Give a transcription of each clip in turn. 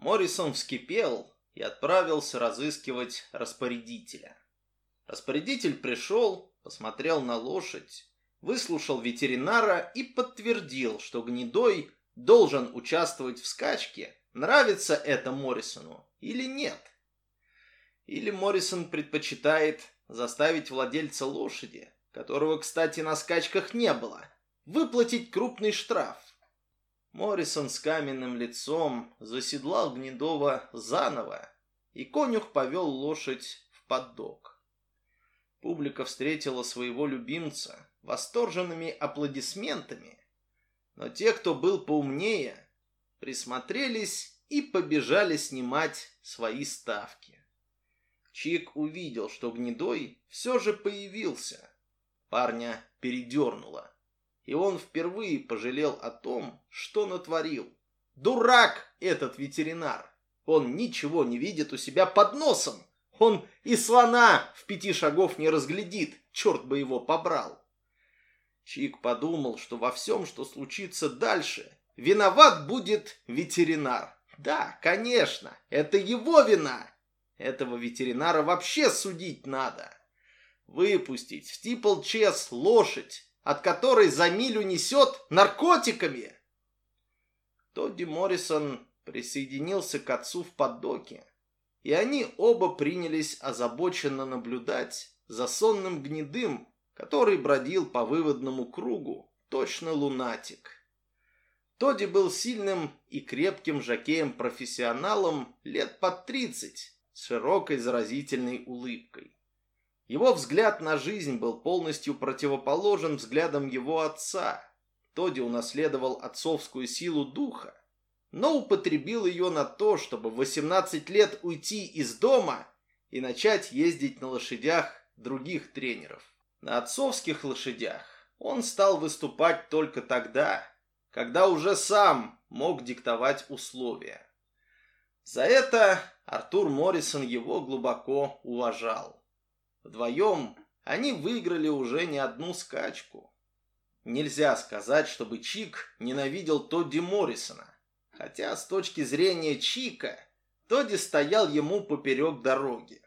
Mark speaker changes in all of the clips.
Speaker 1: Моррисон вскипел и отправился разыскивать распорядителя. Распорядитель пришел, посмотрел на лошадь, выслушал ветеринара и подтвердил, что Гнедой должен участвовать в скачке, нравится это Моррисону или нет. Или Моррисон предпочитает заставить владельца лошади, которого, кстати, на скачках не было, выплатить крупный штраф. Моррисон с каменным лицом заседлал Гнедова заново, и конюх повел лошадь в поддог. Публика встретила своего любимца восторженными аплодисментами, но те, кто был поумнее, присмотрелись и побежали снимать свои ставки. Чик увидел, что Гнедой все же появился. Парня передернуло, и он впервые пожалел о том, что натворил. Дурак этот ветеринар! Он ничего не видит у себя под носом! Он и слона в пяти шагов не разглядит, черт бы его побрал. Чик подумал, что во всем, что случится дальше, виноват будет ветеринар. Да, конечно, это его вина. Этого ветеринара вообще судить надо. Выпустить в стипл-чес лошадь, от которой за милю несет наркотиками. Тодди Моррисон присоединился к отцу в поддоке и они оба принялись озабоченно наблюдать за сонным гнедым, который бродил по выводному кругу, точно лунатик. Тоди был сильным и крепким жакеем-профессионалом лет под тридцать, с широкой заразительной улыбкой. Его взгляд на жизнь был полностью противоположен взглядам его отца. Тоди унаследовал отцовскую силу духа, но употребил ее на то, чтобы в 18 лет уйти из дома и начать ездить на лошадях других тренеров. На отцовских лошадях он стал выступать только тогда, когда уже сам мог диктовать условия. За это Артур Моррисон его глубоко уважал. Вдвоем они выиграли уже не одну скачку. Нельзя сказать, чтобы Чик ненавидел Тодди Моррисона. Хотя с точки зрения Чика, Тоди стоял ему поперек дороги.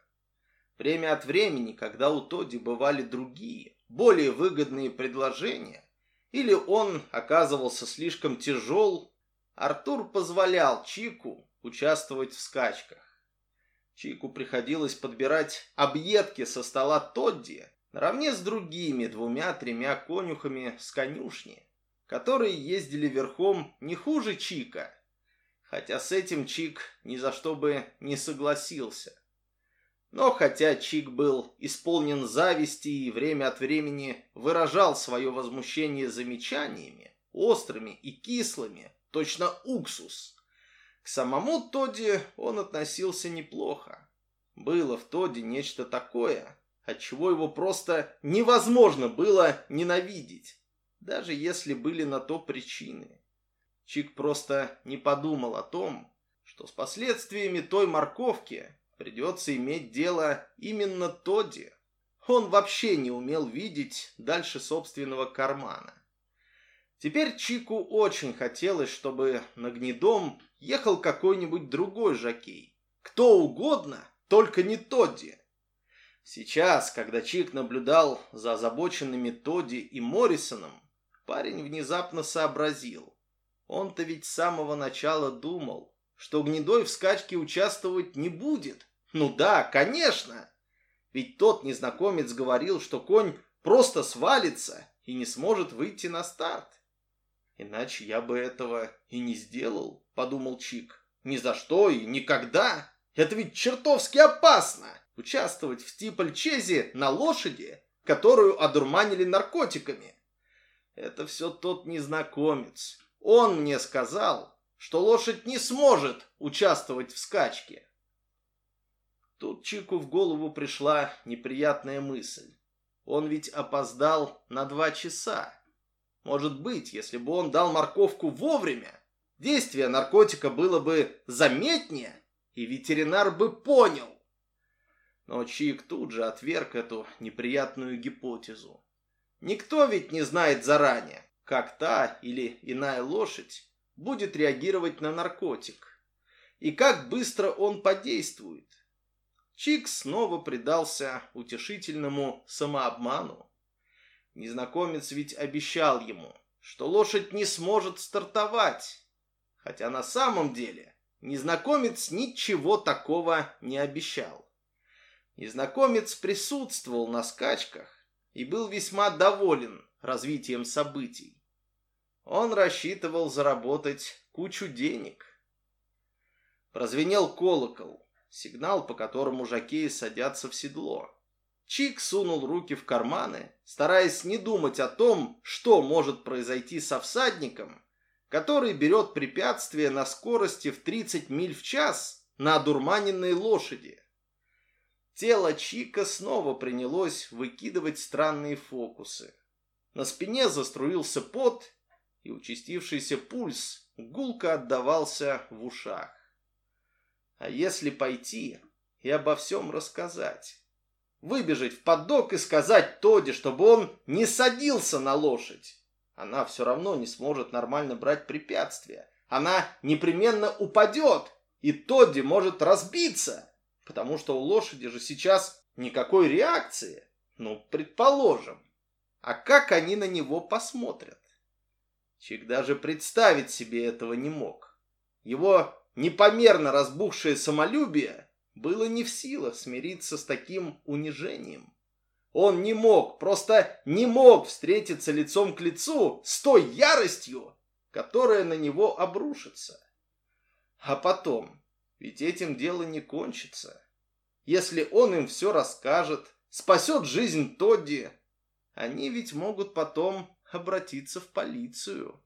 Speaker 1: Время от времени, когда у Тоди бывали другие, более выгодные предложения, или он оказывался слишком тяжел, Артур позволял Чику участвовать в скачках. Чику приходилось подбирать объедки со стола Тодди наравне с другими двумя-тремя конюхами с конюшни, которые ездили верхом не хуже Чика, хотя с этим Чик ни за что бы не согласился. Но хотя Чик был исполнен зависти и время от времени выражал свое возмущение замечаниями, острыми и кислыми, точно уксус, к самому Тоди он относился неплохо. Было в Тоди нечто такое, от чего его просто невозможно было ненавидеть, даже если были на то причины. Чик просто не подумал о том, что с последствиями той морковки придется иметь дело именно Тодди. Он вообще не умел видеть дальше собственного кармана. Теперь Чику очень хотелось, чтобы на гнедом ехал какой-нибудь другой жокей. Кто угодно, только не Тодди. Сейчас, когда Чик наблюдал за озабоченными Тодди и Моррисоном, парень внезапно сообразил. Он-то ведь с самого начала думал, что Гнедой в скачке участвовать не будет. Ну да, конечно. Ведь тот незнакомец говорил, что конь просто свалится и не сможет выйти на старт. Иначе я бы этого и не сделал, подумал Чик. Ни за что и никогда. Это ведь чертовски опасно участвовать в стипльчезе на лошади, которую одурманили наркотиками. Это все тот незнакомец, он мне сказал, что лошадь не сможет участвовать в скачке. Тут Чику в голову пришла неприятная мысль. Он ведь опоздал на два часа. Может быть, если бы он дал морковку вовремя, действие наркотика было бы заметнее, и ветеринар бы понял. Но Чик тут же отверг эту неприятную гипотезу. Никто ведь не знает заранее, как та или иная лошадь будет реагировать на наркотик. и как быстро он подействует. Чик снова предался утешительному самообману. Незнакомец ведь обещал ему, что лошадь не сможет стартовать, хотя на самом деле незнакомец ничего такого не обещал. Незнакомец присутствовал на скачках и был весьма доволен развитием событий. Он рассчитывал заработать кучу денег. Прозвенел колокол, сигнал, по которому жакеи садятся в седло. Чик сунул руки в карманы, стараясь не думать о том, что может произойти со всадником, который берет препятствие на скорости в 30 миль в час на одурманенной лошади. Тело Чика снова принялось выкидывать странные фокусы. На спине заструился пот, и участившийся пульс гулко отдавался в ушах. А если пойти и обо всем рассказать? Выбежать в поддок и сказать Тоди, чтобы он не садился на лошадь. Она все равно не сможет нормально брать препятствия. Она непременно упадет, и Тодди может разбиться, потому что у лошади же сейчас никакой реакции. Ну, предположим. А как они на него посмотрят? Чик даже представить себе этого не мог. Его непомерно разбухшее самолюбие было не в силах смириться с таким унижением. Он не мог, просто не мог встретиться лицом к лицу с той яростью, которая на него обрушится. А потом, ведь этим дело не кончится. Если он им все расскажет, спасет жизнь Тодди, они ведь могут потом обратиться в полицию.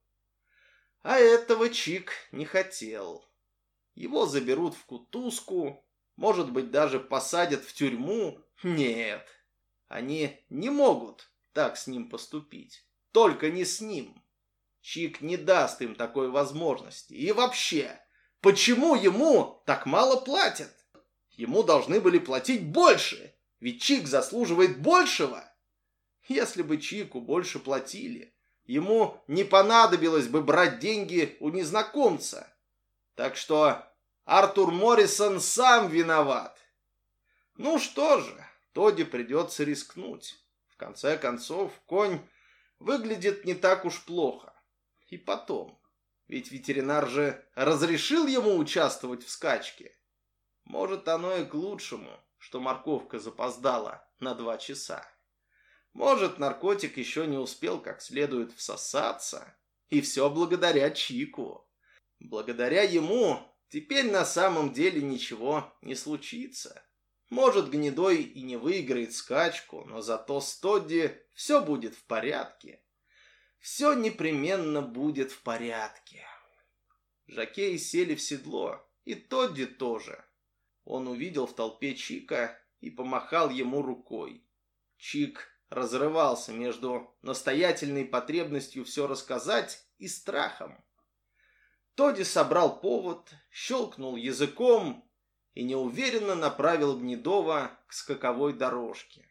Speaker 1: А этого Чик не хотел. Его заберут в кутузку, может быть, даже посадят в тюрьму. Нет, они не могут так с ним поступить. Только не с ним. Чик не даст им такой возможности. И вообще, почему ему так мало платят? Ему должны были платить больше, ведь Чик заслуживает большего. Если бы Чику больше платили, ему не понадобилось бы брать деньги у незнакомца. Так что Артур Моррисон сам виноват. Ну что же, Тоди придется рискнуть. В конце концов, конь выглядит не так уж плохо. И потом, ведь ветеринар же разрешил ему участвовать в скачке. Может, оно и к лучшему, что морковка запоздала на два часа. Может, наркотик еще не успел как следует всосаться. И все благодаря Чику. Благодаря ему теперь на самом деле ничего не случится. Может, Гнедой и не выиграет скачку, но зато с Тодди все будет в порядке. Все непременно будет в порядке. Жакеи сели в седло, и Тодди тоже. Он увидел в толпе Чика и помахал ему рукой. Чик разрывался между настоятельной потребностью все рассказать и страхом. Тоди собрал повод, щелкнул языком и неуверенно направил Гнедова к скаковой дорожке.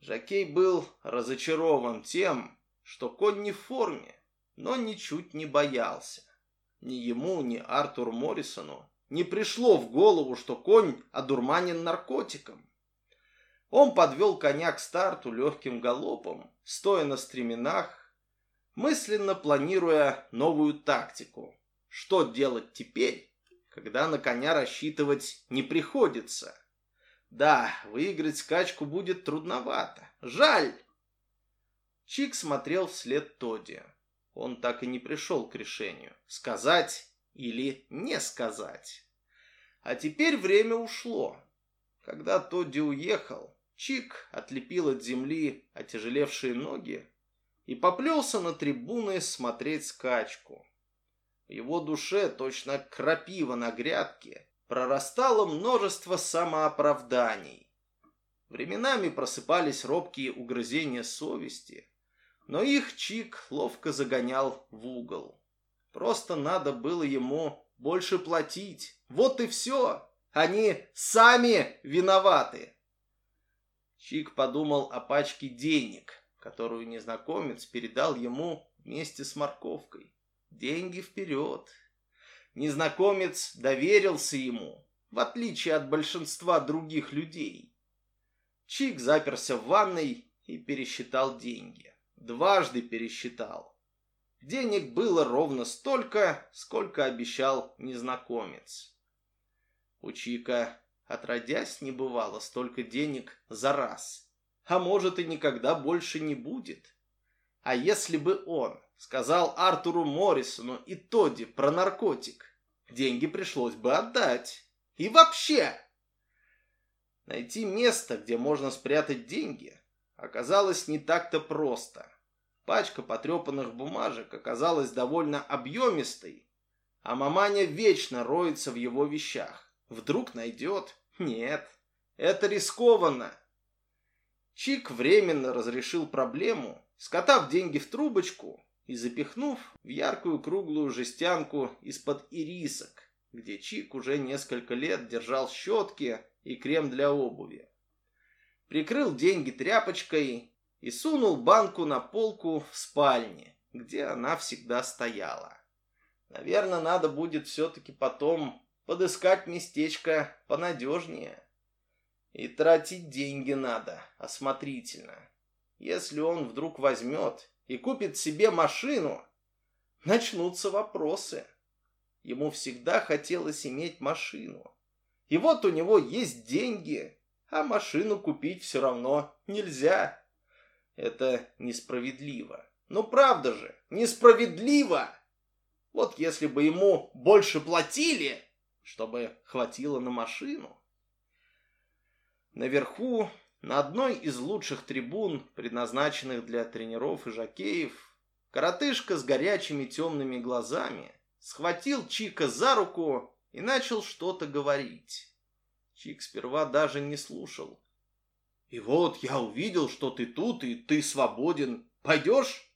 Speaker 1: Жакей был разочарован тем, что конь не в форме, но ничуть не боялся. Ни ему, ни Артуру Моррисону не пришло в голову, что конь одурманен наркотиком. Он подвел коня к старту легким галопом, стоя на стременах, мысленно планируя новую тактику. Что делать теперь, когда на коня рассчитывать не приходится? Да, выиграть скачку будет трудновато. Жаль! Чик смотрел вслед Тоди. Он так и не пришел к решению, сказать или не сказать. А теперь время ушло. Когда Тодди уехал, Чик отлепил от земли отяжелевшие ноги и поплелся на трибуны смотреть скачку. В его душе, точно крапива на грядке, прорастало множество самооправданий. Временами просыпались робкие угрызения совести, но их Чик ловко загонял в угол. Просто надо было ему больше платить. Вот и все. Они сами виноваты. Чик подумал о пачке денег, которую незнакомец передал ему вместе с морковкой. Деньги вперед. незнакомец доверился ему, в отличие от большинства других людей. Чик заперся в ванной и пересчитал деньги. Дважды пересчитал. Денег было ровно столько, сколько обещал незнакомец. У Чика отродясь не бывало столько денег за раз. А может и никогда больше не будет. А если бы он сказал Артуру Моррисону и Тодди про наркотик, деньги пришлось бы отдать. И вообще... Найти место, где можно спрятать деньги, оказалось не так-то просто. Пачка потрепанных бумажек оказалась довольно объемистой, а маманя вечно роется в его вещах. Вдруг найдет? Нет, это рискованно. Чик временно разрешил проблему, скотав деньги в трубочку и запихнув в яркую круглую жестянку из-под ирисок, где Чик уже несколько лет держал щетки и крем для обуви. Прикрыл деньги тряпочкой и сунул банку на полку в спальне, где она всегда стояла. Наверное, надо будет все-таки потом подыскать местечко понадежнее. И тратить деньги надо осмотрительно. Если он вдруг возьмет и купит себе машину, начнутся вопросы. Ему всегда хотелось иметь машину. И вот у него есть деньги, а машину купить все равно нельзя. Это несправедливо. Ну правда же, несправедливо! Вот если бы ему больше платили, чтобы хватило на машину. Наверху на одной из лучших трибун, предназначенных для тренеров и жокеев, коротышка с горячими темными глазами схватил Чика за руку и начал что-то говорить. Чик сперва даже не слушал. «И вот я увидел, что ты тут, и ты свободен. Пойдешь?»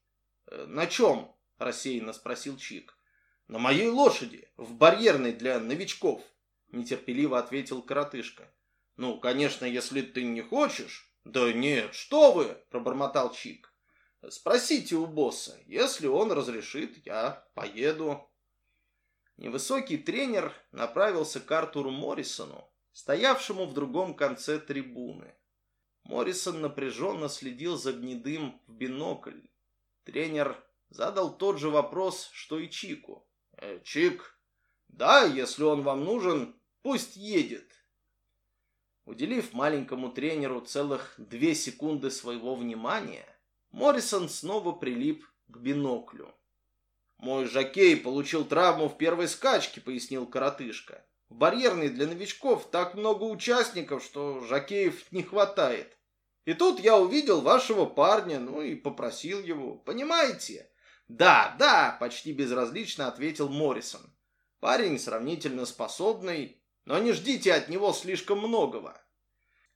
Speaker 1: «Э, «На чем?» – рассеянно спросил Чик. «На моей лошади, в барьерной для новичков», – нетерпеливо ответил коротышка. «Ну, конечно, если ты не хочешь». «Да нет, что вы!» – пробормотал Чик. «Спросите у босса. Если он разрешит, я поеду». Невысокий тренер направился к Артуру Моррисону, стоявшему в другом конце трибуны. Моррисон напряженно следил за гнедым в бинокль. Тренер задал тот же вопрос, что и Чику. «Э, «Чик, да, если он вам нужен, пусть едет. Уделив маленькому тренеру целых две секунды своего внимания, Моррисон снова прилип к биноклю. «Мой жокей получил травму в первой скачке», — пояснил коротышка. «В барьерной для новичков так много участников, что жокеев не хватает. И тут я увидел вашего парня, ну и попросил его. Понимаете?» «Да, да», — почти безразлично ответил Моррисон. «Парень сравнительно способный, но не ждите от него слишком многого.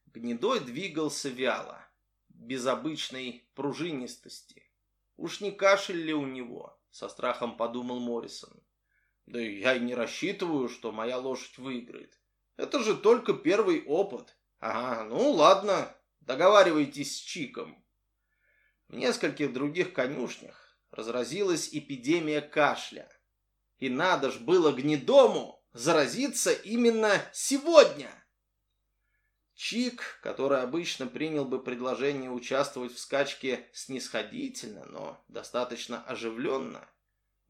Speaker 1: Гнедой двигался вяло, без обычной пружинистости. Уж не кашель ли у него, со страхом подумал Моррисон. Да я и не рассчитываю, что моя лошадь выиграет. Это же только первый опыт. Ага, ну ладно, договаривайтесь с Чиком. В нескольких других конюшнях разразилась эпидемия кашля. И надо ж было гнедому заразиться именно сегодня. Чик, который обычно принял бы предложение участвовать в скачке снисходительно, но достаточно оживленно,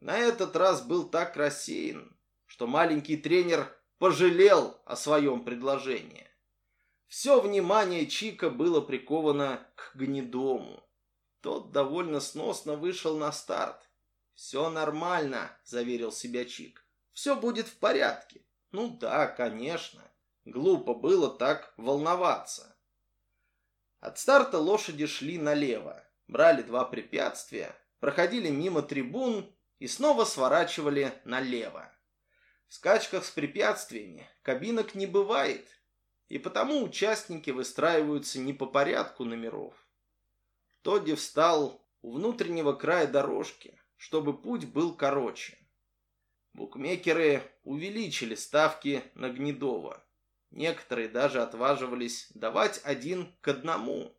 Speaker 1: на этот раз был так рассеян, что маленький тренер пожалел о своем предложении. Все внимание Чика было приковано к гнедому. Тот довольно сносно вышел на старт. «Все нормально», — заверил себя Чик. Все будет в порядке. Ну да, конечно. Глупо было так волноваться. От старта лошади шли налево, брали два препятствия, проходили мимо трибун и снова сворачивали налево. В скачках с препятствиями кабинок не бывает, и потому участники выстраиваются не по порядку номеров. Тодди встал у внутреннего края дорожки, чтобы путь был короче. Букмекеры увеличили ставки на Гнедова. Некоторые даже отваживались давать один к одному.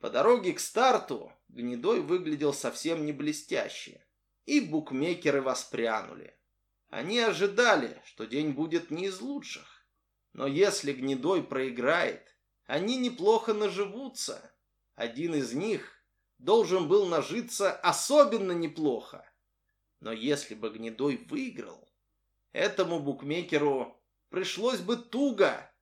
Speaker 1: По дороге к старту Гнедой выглядел совсем не блестяще. И букмекеры воспрянули. Они ожидали, что день будет не из лучших. Но если Гнедой проиграет, они неплохо наживутся. Один из них должен был нажиться особенно неплохо. Но если бы Гнедой выиграл, этому букмекеру пришлось бы туго.